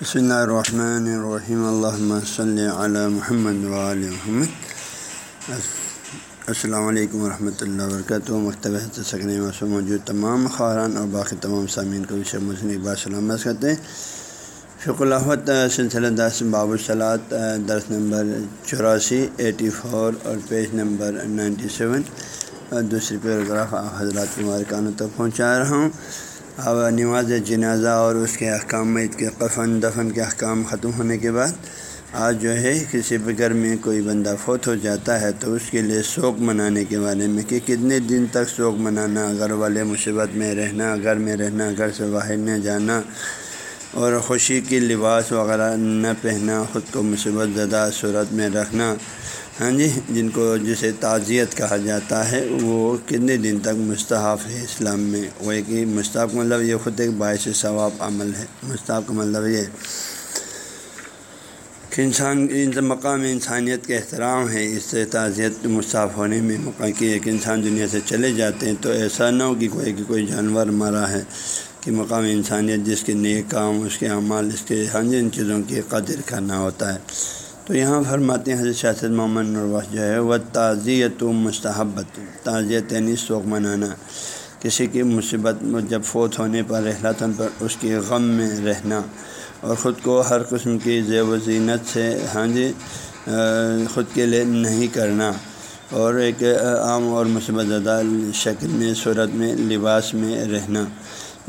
بسم اللہ الرحمن الرحیم اللہ صلی علی محمد وعلی محمد السلام علیکم ورحمۃ اللہ وبرکاتہ مکتبہ سکن میں موجود تمام خاران اور باقی تمام سامعین کو وشے مسلم اقبال سلامت کرتے ہیں فق الحمت سلسلہ دس باب الصلاط درس نمبر چوراسی ایٹی فور اور پیج نمبر نائنٹی سیون دوسری پیراگراف حضرات مبارکانوں تک پہنچا رہا ہوں اب نماز جنازہ اور اس کے احکام میں کے قفن دفن کے احکام ختم ہونے کے بعد آج جو ہے کسی بھی گھر میں کوئی بندہ فوت ہو جاتا ہے تو اس کے لیے شوق منانے کے بارے میں کہ کتنے دن تک شوق منانا، گھر والے مصیبت میں رہنا، گھر میں رہنا، گھر سے باہر نہ جانا اور خوشی کی لباس وغیرہ نہ پہنا، خود کو مصیبت زدہ صورت میں رکھنا ہاں جی جن کو جسے تعزیت کہا جاتا ہے، وہ کتنے دن تک مستحف ہے اسلام میں؟ وہ ایک مستحف کا مطلب یہ خود ایک باعث ثواب عمل ہے۔ مستحف کا مطلب یہ کہ انسان، ان مقام انسانیت کے احترام ہے۔ اس سے تعزیت مستعف ہونے میں موقع کی ایک انسان دنیا سے چلے جاتے ہیں۔ تو ایسا نہ ہو کہ کوئی کہ کوئی جانور مرا ہے کہ مقام انسانیت، جس کے نیک کام، اس کے اعمال، اس کے ہاں جی ان چیزوں کی قدر کرنا ہوتا ہے۔ تو یہاں فرماتے ہیں حضرت شاست محمد نرواس جو ہے وہ تعزیت و مستحبت۔ تعزیت یعنی شوق منانا۔ کسی کی مصیبت جب فوت ہونے پر رحلتن پر اس کے غم میں رہنا۔ اور خود کو ہر قسم کی زیب و زینت سے ہاں جی خود کے لیے نہیں کرنا۔ اور ایک عام اور مصیبت زدہ شکل میں، صورت میں، لباس میں رہنا۔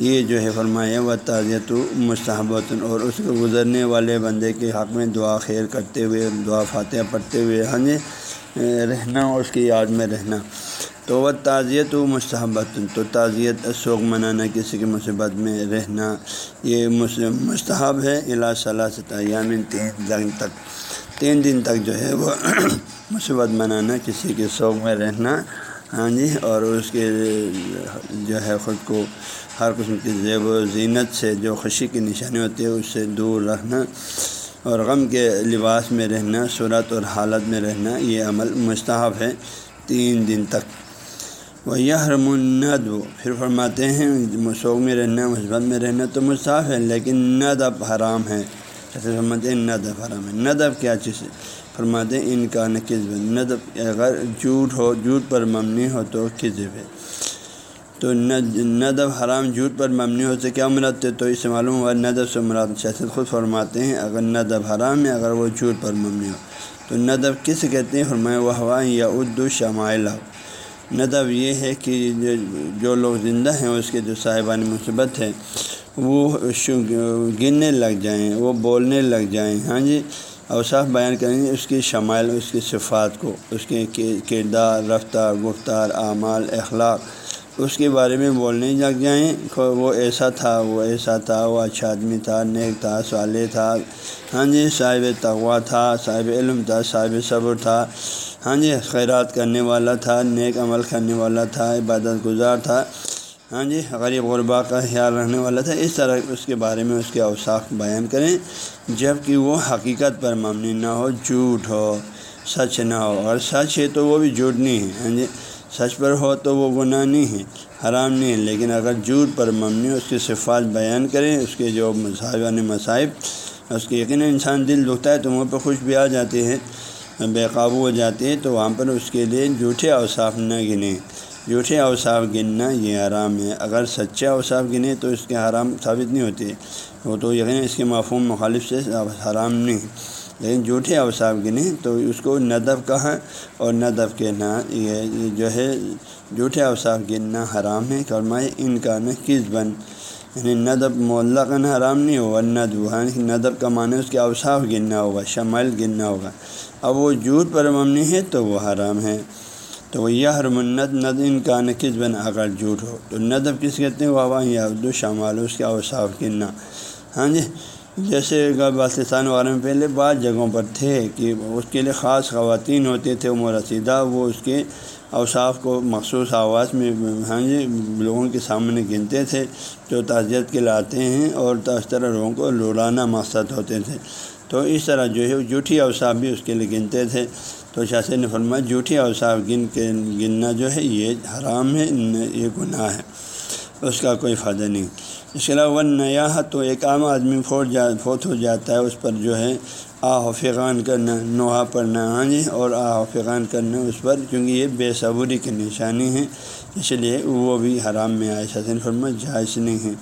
یہ جو ہے فرمایا و تعزیت مستحبت اور اس کو گزرنے والے بندے کے حق میں دعا خیر کرتے ہوئے، دعا فاتحہ پڑھتے ہوئے ہاں جی رہنا اور اس کی یاد میں رہنا۔ تو وہ تعزیت و مستحبت، تو تعزیت شوق منانا، کسی کی مصیبت میں رہنا، یہ مستحب ہے الا صلاح سے تین دن تک، تین دن تک جو ہے وہ مصیبت منانا، کسی کے شوق میں رہنا ہاں جی اور اس کے جو ہے خود کو ہر قسم کی زیب و زینت سے جو خوشی کی نشانی ہوتی ہے، اس سے دور رہنا اور غم کے لباس میں رہنا، صورت اور حالت میں رہنا، یہ عمل مستحب ہے تین دن تک۔ وہ یہ ند پھر فرماتے ہیں مسوق میں رہنا، مثبت میں رہنا تو مستحف ہے، لیکن ندب حرام ہے۔ جیسے فرماتے ہیں، ندب حرام ہے۔ ندب کیا چیز ہے؟ فرماتے ہیں، ان کا نقصب ندب اگر جھوٹ ہو، جھوٹ پر ممنی ہو تو کذب ہے۔ تو ندب حرام جھوٹ پر ممنی ہو سے کیا مراد ہے تو اس سے معلوم ہوا ندب سے مراد شاست خود فرماتے ہیں، اگر ندب حرام ہے، اگر وہ جھوٹ پر ممنی ہو۔ تو ندب کس کہتے ہیں؟ فرمائے وہ ہوا یا اردو شمائل ندب یہ ہے کہ جو لوگ زندہ ہیں، اس کے جو صاحبان مثبت ہے وہ گننے لگ جائیں، وہ بولنے لگ جائیں۔ ہاں جی؟ اوصاف بیان کریں گے اس کی شمائل، اس کی صفات کو، اس کے کردار، رفتار، گفتار، اعمال، اخلاق۔ اس کے بارے میں بولنے لگ جائیں۔ وہ ایسا تھا، وہ ایسا تھا، وہ اچھا آدمی تھا، نیک تھا، صالح تھا۔ ہاں جی صاحب تغوا تھا، صاحب علم تھا، صاحب صبر تھا۔ ہاں جی خیرات کرنے والا تھا، نیک عمل کرنے والا تھا، عبادت گزار تھا۔ ہاں جی غریب غربا کا خیال رکھنے والا تھا۔ اس طرح اس کے بارے میں اس کے اوساف بیان کریں۔ جبکہ وہ حقیقت پر ممنی نہ ہو، جھوٹ ہو، سچ نہ ہو۔ اور سچ ہے تو وہ بھی جھوٹ نہیں ہے۔ ہاں جی سچ پر ہو تو وہ گناہ نہیں ہے، حرام نہیں ہے۔ لیکن اگر جھوٹ پر ممنی اس کی صفات بیان کریں، اس کے جو مذاہب مصائب اس کے یقیناً انسان دل دکھتا ہے تو وہاں پہ خوش بھی آ جاتے ہیں، بے قابو ہو جاتے ہیں، تو وہاں پر اس کے لیے جھوٹے اوصاف نہ گنیں جھوٹے اوصاف گننا یہ حرام ہے۔ اگر سچے اوصاف گنے تو اس کے حرام ثابت نہیں ہوتے۔ وہ تو یقیناً اس کے معفوم مخالف سے حرام نہیں۔ لیکن جھوٹے اوصاف گنے تو اس کو ندب کہا اور ندب کہنا یہ جو ہے، جھوٹے اوصاف گننا حرام ہے۔ کرمائے ان کا نہ کس بن یعنی ندب معلقن حرام نہیں ہوگا، ندب یعنی ندب کا معنی اس کے اوصاف گننا ہوگا شمل گننا ہوگا۔ اب وہ جھوٹ پر ممنی ہے تو وہ حرام ہے۔ تو وہ یہ ہر منت ند ان کا نہ کس بن اگر جھوٹ ہو۔ تو ندب کس کہتے ہیں؟ وہ یہ ابدو شمال اس کے اوصاف گننا ہاں جی؟ جیسے پاکستان وغیرہ میں پہلے بعض جگہوں پر تھے کہ اس کے لیے خاص خواتین ہوتے تھے عمر رسیدہ، وہ اس کے اوصاف کو مخصوص آواز میں ہاں جی لوگوں کے سامنے گنتے تھے جو تعزیت کے لاتے ہیں اور اس طرح لوگوں کو لولانا مقصد ہوتے تھے۔ تو اس طرح جو ہے جھوٹھی اوصاف بھی اس کے لیے گنتے تھے۔ تو شاست نے فرمایا جھوٹھی اوصاف گن کے گننا جو ہے، یہ حرام ہے، یہ گناہ ہے۔ اس کا کوئی فائدہ نہیں۔ اس کے علاوہ ون نیا تو ایک عام آدمی فوٹ جا، فوت ہو جاتا ہے، اس پر جو ہے آ فغان کرنا، نوحہ پڑھنا ہاں جی اور آ فغان کرنا، اس پر کیونکہ یہ بے صبوری کی نشانی ہے اس لیے وہ بھی حرام میں آئے۔ حسین فرما، جائز نہیں ہے۔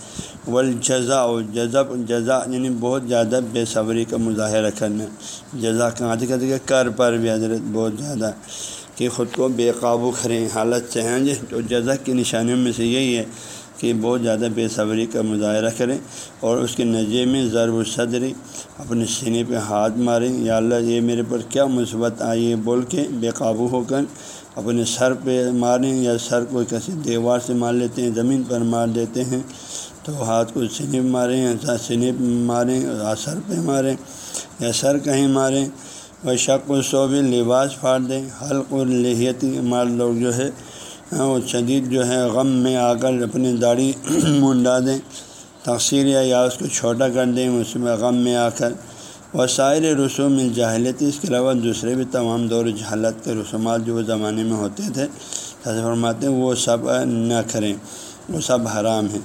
ولجزا و جزب جزا یعنی بہت زیادہ بے صبری کا مظاہرہ کرنا۔ جزا کہاں کہ کر پر بھی حضرت بہت زیادہ کہ خود کو بے قابو کریں، حالت سے ہیں جی تو جزا کی نشانیوں میں سے یہی ہے۔ کہ بہت زیادہ بے صبری کا مظاہرہ کریں اور اس کے نظر میں ضرب و صدری اپنے سینے پہ ہاتھ ماریں۔ یا اللہ، یہ میرے پر کیا مثبت آئی ہے؟ بول کے بے قابو ہو کر اپنے سر پہ ماریں یا سر کو کسی دیوار سے مار لیتے ہیں، زمین پر مار دیتے ہیں۔ تو ہاتھ کو سینے پہ ماریں سینے پہ ماریں سر پہ ماریں یا سر کہیں ماریں۔ اور شک و صوبی لباس پھاڑ دیں۔ حلق و لہیتی مار لوگ جو ہے ہاں، وہ شدید جو ہے غم میں آ کر اپنی داڑھی منڈا دیں تقسیر یا اس کو چھوٹا کر دیں، اس میں غم میں آ کر وسائل رسوم جاہلیت اس کے علاوہ دوسرے بھی تمام دور جہالت کے رسومات جو وہ زمانے میں ہوتے تھے فرماتے ہیں، وہ سب نہ کریں، وہ سب حرام ہیں۔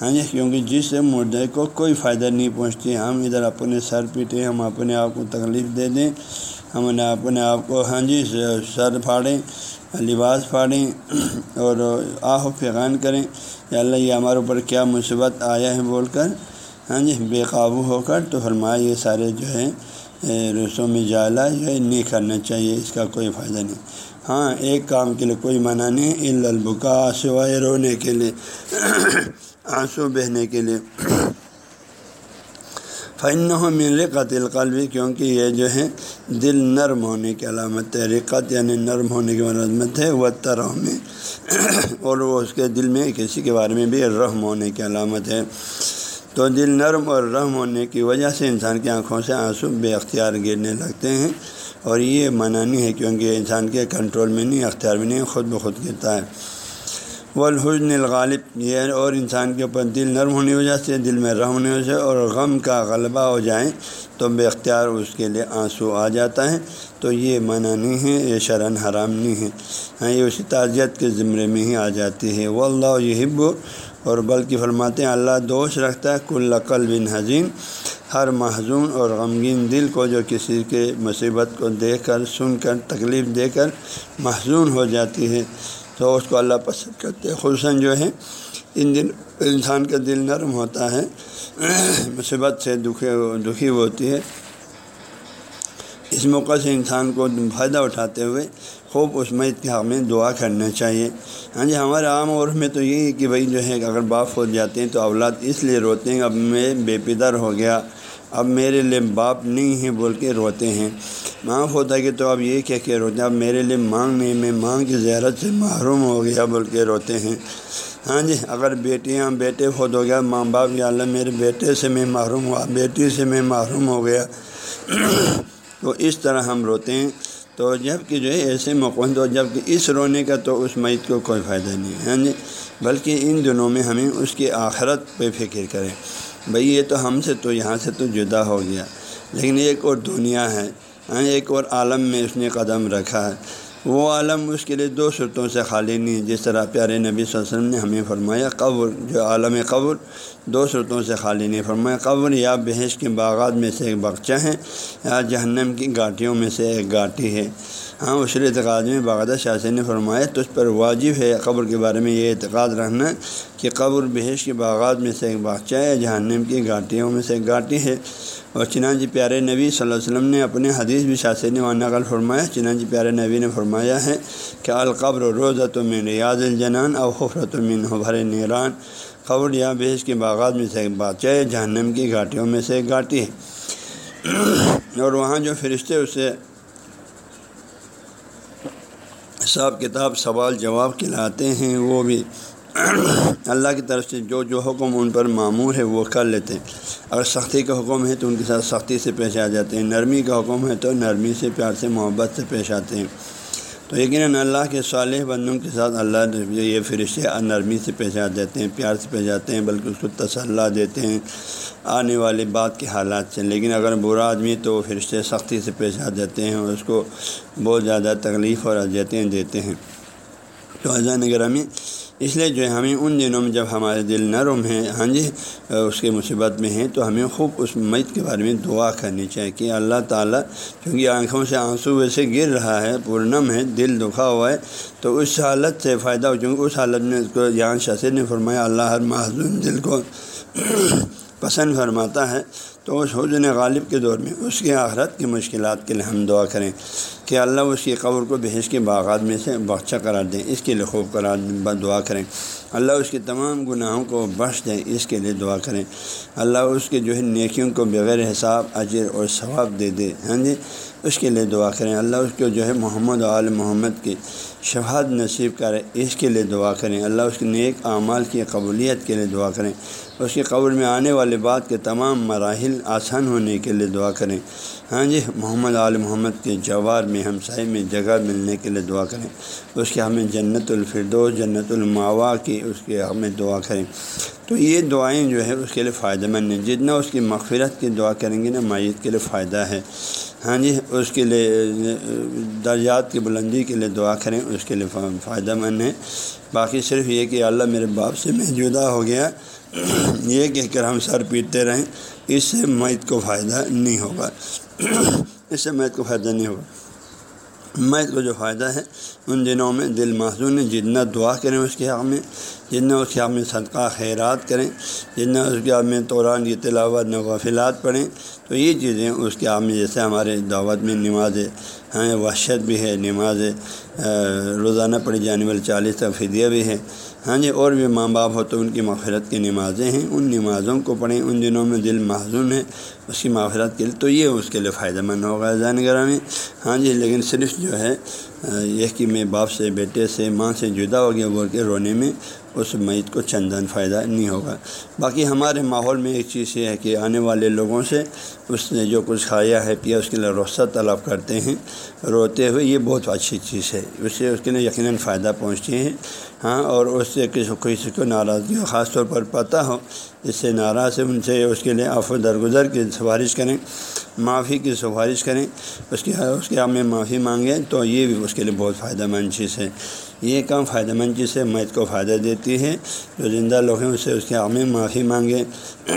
ہاں جی کیونکہ جس سے مردے کو کوئی فائدہ نہیں پہنچتی، ہم ادھر اپنے سر پیٹیں ہم اپنے آپ کو تکلیف دے دیں، ہم نے اپنے آپ کو ہاں جی سر پھاڑیں، لباس پھاڑیں، اور آہ و فغان کریں۔ یا اللہ، یہ ہمارے اوپر کیا مصیبت آیا ہے بول کر ہاں جی بے قابو ہو کر تو فرمایا، یہ سارے جو ہے رسوم میں جالا جو ہے، نہیں کرنا چاہیے، اس کا کوئی فائدہ نہیں۔ ہاں ایک کام کے لیے کوئی منع نہیں البکا سوائے رونے کے لیے۔ آنسو بہنے کے لیے۔ فن ہو مل قتل کیونکہ یہ جو ہے، دل نرم ہونے کی علامت ہے۔ رقت یعنی نرم ہونے کی علامت ہے۔ وہ ترح میں اور وہ اس کے دل میں کسی کے بارے میں بھی رحم ہونے کی علامت ہے۔ تو دل نرم اور رحم ہونے کی وجہ سے انسان کی آنکھوں سے آنسو بے اختیار گرنے لگتے ہیں۔ اور یہ منع نہیں ہے، کیونکہ انسان کے کنٹرول میں نہیں، اختیار میں نہیں، خود بخود گرتا ہے۔ والحزن الغالب، یہ اور انسان کے اوپر دل نرم ہونے کی وجہ سے، دل میں رحم ہونے کی وجہ سے اور غم کا غلبہ ہو جائیں تو بے اختیار اس کے لیے آنسو آ جاتا ہے۔ تو یہ منع نہیں ہے، یہ شرن حرام نہیں ہے۔ ہاں یہ اسی تعزیت کے ذمرے میں ہی آ جاتی ہے۔ وہ اللہ یہب اور بلکہ فرماتے ہیں، اللہ دوش رکھتا ہے، کل قلب بن حضین ہر محضون اور غمگین دل کو جو کسی کے مصیبت کو دیکھ کر، سن کر، تکلیف دے کر محضون ہو جاتی ہے۔ تو اس کو اللہ پسند کرتے خصاً جو ہے ان دن انسان کا دل نرم ہوتا ہے، مصیبت سے دکھے، دکھی ہوتی ہے۔ اس موقع سے انسان کو فائدہ اٹھاتے ہوئے خوب اس میں اتحاد میں دعا کرنا چاہیے۔ ہاں جی ہمارے عام اور میں تو یہی ہے کہ بھائی جو ہے اگر باپ ہو جاتے ہیں تو اولاد اس لیے روتے ہیں، اب میں بے پدر ہو گیا، اب میرے لیے باپ نہیں ہے بول کے روتے ہیں۔ معاف ہوتا ہے کہ تو اب یہ کہہ کے روتے ہیں، اب میرے لیے مانگ نہیں، میں مانگ کی زیارت سے محروم ہو گیا بول کے روتے ہیں۔ ہاں جی اگر بیٹیاں بیٹے خود ہو گیا، ماں باپ، یا اللہ میرے بیٹے سے میں محروم ہوا، بیٹی سے میں محروم ہو گیا، تو اس طرح ہم روتے ہیں۔ تو جبکہ جو ہے ایسے موقع تو جبکہ اس رونے کا تو اس میت کو کوئی فائدہ نہیں ہے۔ ہاں جی بلکہ ان دنوں میں ہمیں اس کی آخرت پہ فکر کریں۔ بھئی یہ تو ہم سے تو یہاں سے تو جدا ہو گیا، لیکن ایک اور دنیا ہے۔ ہاں، ایک اور عالم میں اس نے قدم رکھا ہے۔ وہ عالم اس کے لیے دو صورتوں سے خالی نہیں، جس طرح پیارے نبی صلی اللہ علیہ وسلم نے ہمیں فرمایا، قبر، جو عالم قبر، دو صورتوں سے خالی نہیں فرمایا۔ قبر یا بحث کے باغات میں سے ایک بغچہ ہے، یا جہنم کی گاٹیوں میں سے ایک گاٹی ہے۔ ہاں اس اعتقاد میں باغدہ شاہ نے فرمایا تو اس پر واجب ہے قبر کے بارے میں یہ اعتقاد رہنا کہ قبر بحیش کے باغات میں سے ایک باغچہ ہے جہنم کی گاٹیوں میں سے ایک گاٹی ہے۔ اور چنانچہ پیارے نبی صلی اللہ علیہ وسلم نے اپنے حدیث بھی شاثر نے نقل فرمایا چنانچہ پیارے نبی نے فرمایا ہے کہ القبر روزت میں ریاض الجنان اور خفرت من حبر نیران قبر یا بحیش کے باغات میں سے ایک ہے، جہنم کی گاٹیوں میں سے ایک ہے۔ اور وہاں جو فرشتے اسے حساب کتاب سوال جواب کھلاتے ہیں، وہ بھی اللہ کی طرف سے جو جو حکم ان پر معمور ہے وہ کر لیتے ہیں۔ اگر سختی کا حکم ہے تو ان کے ساتھ سختی سے پیش آ جاتے ہیں۔ نرمی کا حکم ہے تو نرمی سے پیار سے محبت سے پیش آتے ہیں۔ تو یقیناً اللہ کے صالح بندوں کے ساتھ اللہ یہ فرشتے نرمی سے پیش آ جاتے ہیں، پیار سے پیش آتے ہیں، بلکہ اس کو تسلح دیتے ہیں آنے والی بات کے حالات سے۔ لیکن اگر برا آدمی تو فرشتے سختی سے پیش آ جاتے ہیں اور اس کو بہت زیادہ تکلیف اور اذیتیں دیتے ہیں۔ تو اذان گرامی اس لیے جو ہے ہمیں ان دنوں میں جب ہمارے دل نرم ہیں ہاں جی اس کے مصیبت میں ہیں، تو ہمیں خوب اس میت کے بارے میں دعا کرنی چاہیے کہ اللہ تعالیٰ کیونکہ آنکھوں سے آنسو ویسے گر رہا ہے، پورنم ہے، دل دکھا ہوا ہے، تو اس حالت سے فائدہ ہو، چونکہ اس حالت میں اس کو یہاں شاثر نے فرمایا، اللہ ہر معذون دل کو پسند فرماتا ہے تو اس حجن غالب کے دور میں اس کی آخرت کی مشکلات کے لیے ہم دعا کریں کہ اللہ اس کی قبر کو بحث کے باغات میں سے بخشا قرار دیں اس کے لیے خوب قرار دعا کریں۔ اللہ اس کے تمام گناہوں کو بخش دیں اس کے لیے دعا کریں۔ اللہ اس کے جو ہے نیکیوں کو بغیر حساب، اجر اور ثواب دے دے ہاں جی؟ اس کے لیے دعا کریں۔ اللہ اس کو جو ہے محمد عال محمد کی شہاد نصیب کرے، اس کے لیے دعا کریں۔ اللہ اس کے نیک اعمال کی قبولیت کے لیے دعا کریں۔ اس کی قبر میں آنے والے بات کے تمام مراحل آسان ہونے کے لیے دعا کریں۔ ہاں جی محمد عال محمد کے جوار میں، ہمسائے میں جگہ ملنے کے لیے دعا کریں۔ اس کے ہمیں جنت الفردوس، جنت الماوا کی اس کے ہمیں دعا کریں۔ تو یہ دعائیں جو ہے اس کے لیے فائدہ مند ہیں۔ جتنا اس کی مغفرت کی دعا کریں گے نا میت کے لیے فائدہ ہے۔ ہاں جی اس کے لیے درجات کی بلندی کے لیے دعا کریں، اس کے لیے فائدہ مند ہے باقی صرف یہ کہ اللہ میرے باپ سے میں جدا ہو گیا۔ یہ کہہ کر ہم سر پیٹتے رہیں، اس سے میت کو فائدہ نہیں ہوگا۔ اس سے میت کو فائدہ نہیں ہوگا۔ میت کو جو فائدہ ہے، ان دنوں میں دل معذون ہے جتنا دعا کریں اس کے حق میں، جتنا اس کے حق میں صدقہ، خیرات کریں۔ جتنا اس کے حق میں توران کی تلاوت، نوافلات پڑھیں۔ تو یہ چیزیں اس کے حق میں جیسے ہمارے دعوت میں نماز ہیں، وحشت بھی ہے، نماز روزانہ پڑھی جانے والی چالیس تک فدیہ بھی ہے ہاں جی اور بھی ماں باپ ہو تو ان کی مغفرت کی نمازیں ہیں۔ ان نمازوں کو پڑھیں، ان دنوں میں دل معذون ہے، اس کی مغفرت کے لیے تو یہ اس کے لیے فائدہ مند ہوگا۔ زین میں ہاں جی لیکن صرف جو ہے یہ کہ میں باپ سے، بیٹے سے، ماں سے جدا ہو گیا، بول کے رونے میں اس میت کو چندن فائدہ نہیں ہوگا۔ باقی ہمارے ماحول میں ایک چیز یہ ہے کہ آنے والے لوگوں سے اس نے جو کچھ کھایا ہے، پیا، اس کے لیے رخصت طلب کرتے ہیں۔ روتے ہوئے یہ بہت اچھی چیز ہے۔ اس سے اس کے لیے یقیناً فائدہ پہنچتی ہے۔ ہاں اور اس سے کسی کسی کو ناراضگی ہو، خاص طور پر پتہ ہو۔ اس سے ناراض ہے ان سے اس کے لیے آف درگزر کی سفارش کریں۔ معافی کی سفارش کریں۔ اس کے اس کے آپ میں معافی مانگیں تو یہ بھی اس کے لیے بہت فائدہ مند چیز ہے۔ یہ کام فائدہ مند چیز ہے میت کو فائدہ دیتی ہے۔ جو زندہ لوگ ہیں اس سے اس کے آپ معافی مانگیں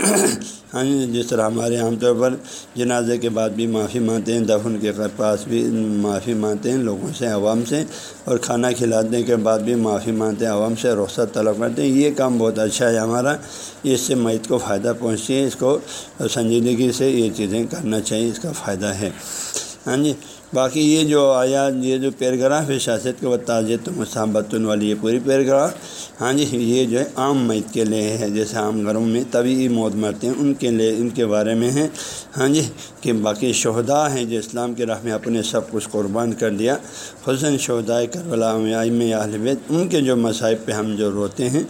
ہاں جی جس طرح ہمارے عام طور پر جنازے کے بعد بھی معافی مانگتے ہیں، دفن کے پاس بھی معافی مانگتے ہیں لوگوں سے، عوام سے۔ اور کھانا کھلانے کے بعد بھی معافی مانگتے ہیں، عوام سے رخصت طلب کرتے ہیں۔ یہ کام بہت اچھا ہے ہمارا۔ اس سے میت کو فائدہ پہنچتی ہے۔ اس کو سنجیدگی سے یہ چیزیں کرنا چاہیے، اس کا فائدہ ہے۔ ہاں جی باقی یہ جو آیا یہ جو پیراگراف ہے شاست کے تعزیت مسابتن والی یہ پوری پیراگراف ہاں جی یہ جو ہے عام میت کے لیے ہے، جیسے عام گھروں میں طبی موت مرتے ہیں، ان کے لیے، ان کے بارے میں ہیں ہاں جی کہ باقی شہدا ہیں جو اسلام کے راہ میں اپنے سب کچھ قربان کر دیا۔ حسن شہدائے کربلا میں بیت، ان کے جو مصائب پہ ہم جو روتے ہیں،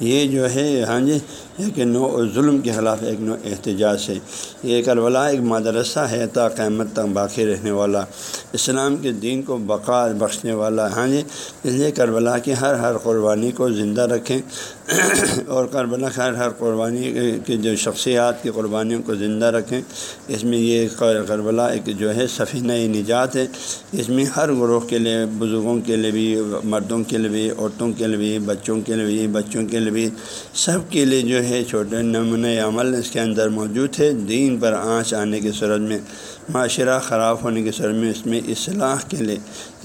یہ جو ہے ہاں جی ایک نو ظلم کے خلاف ایک نو احتجاج ہے۔ یہ کربلا ایک مدرسہ ہے، تا قیامت تک باقی رہنے والا۔ اسلام کے دین کو بقا بخشنے والا ہاں جی اس لیے کربلا کی ہر ہر قربانی کو زندہ رکھیں۔ اور کربلا ہر ہر قربانی کی جو شخصیات کی قربانیوں کو زندہ رکھیں۔ اس میں یہ کربلا ایک جو ہے سفینہ نجات ہے۔ اس میں ہر گروہ کے لیے، بزرگوں کے لیے بھی، مردوں کے لیے بھی، عورتوں کے لیے بھی، بچوں کے لیے بھی، بچوں کے لیے بھی۔ سب کے لیے جو ہے چھوٹے نمونۂ عمل اس کے اندر موجود ہے۔ دین پر آنچ آنے کی صورت میں، معاشرہ خراب ہونے کی صورت میں اس میں اصلاح کے لیے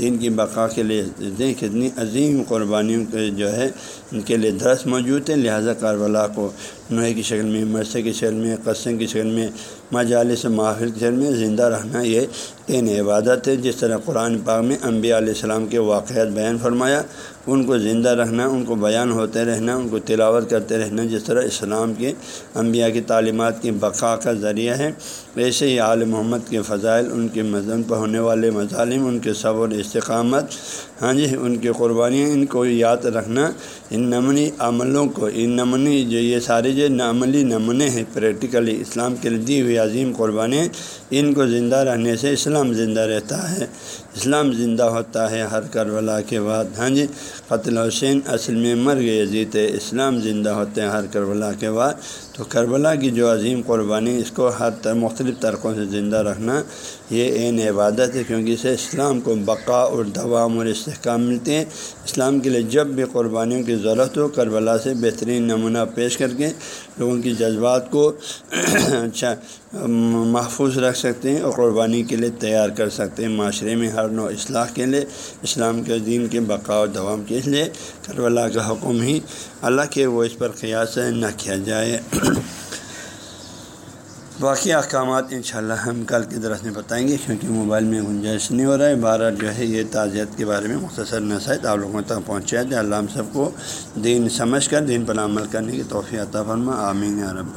دین کی بقا کے لیے دیں کتنی عظیم قربانیوں کے جو ہے، ان کے لیے درس موجود ہیں، لہٰذا کربلا کو نوئے کی شکل میں، مرثے کی شکل میں، قصے کی شکل میں، مجالس محافل کی شکل میں زندہ رہنا یہ تین عبادت ہے۔ جس طرح قرآن پاک میں انبیاء علیہ السلام کے واقعات بیان فرمایا، ان کو زندہ رہنا، ان کو بیان ہوتے رہنا، ان کو تلاوت کرتے رہنا، جس طرح اسلام کے انبیاء کی تعلیمات کی بقا کا ذریعہ ہے۔ ویسے ہی عال محمد کے فضائل، ان کے مذہب پر ہونے والے مظالم، ان کے صبر استقامت ہاں جی ان کی قربانیاں، ان کو یاد رکھنا، ان نمنی عملوں کو، ان نمنی جو یہ سارے جو عملی نمونے ہیں پریکٹیکلی اسلام کے لیے دی ہوئی عظیم قربانیاں، ان کو زندہ رہنے سے اسلام زندہ رہتا ہے۔ اسلام زندہ ہوتا ہے ہر کربلا کے بعد۔ ہاں جی قتل حسین اصل میں مر گئے جیتے اسلام زندہ ہوتے ہیں ہر کربلا کے بعد۔ تو کربلا کی جو عظیم قربانی اس کو ہر مختلف طرقوں سے زندہ رکھنا، یہ عین عبادت ہے، کیونکہ اسے اسلام کو بقا اور دوام اور استحکام ملتے ہیں۔ اسلام کے لیے جب بھی قربانیوں کی ضرورت ہو، کربلا سے بہترین نمونہ پیش کر کے لوگوں کی جذبات کو اچھا محفوظ رکھ سکتے ہیں اور قربانی کے لیے تیار کر سکتے ہیں۔ معاشرے میں ہر نو اصلاح کے لیے، اسلام کے دین کے بقا و دوام کے لیے کربلا کا حکم ہی اللہ کے وہ اس پر قیاس نہ کیا جائے۔ باقی احکامات انشاءاللہ ہم کل کی درخت میں بتائیں گے کیونکہ موبائل میں گنجائش نہیں ہو رہا ہے۔ بارہ جو ہے یہ تعزیت کے بارے میں مختصر نسائد آپ لوگوں تک پہنچایا۔ جائے اللہ ہم سب کو دین سمجھ کر، دین پر عمل کرنے کی توفیع عطا فرما۔ آمین عرب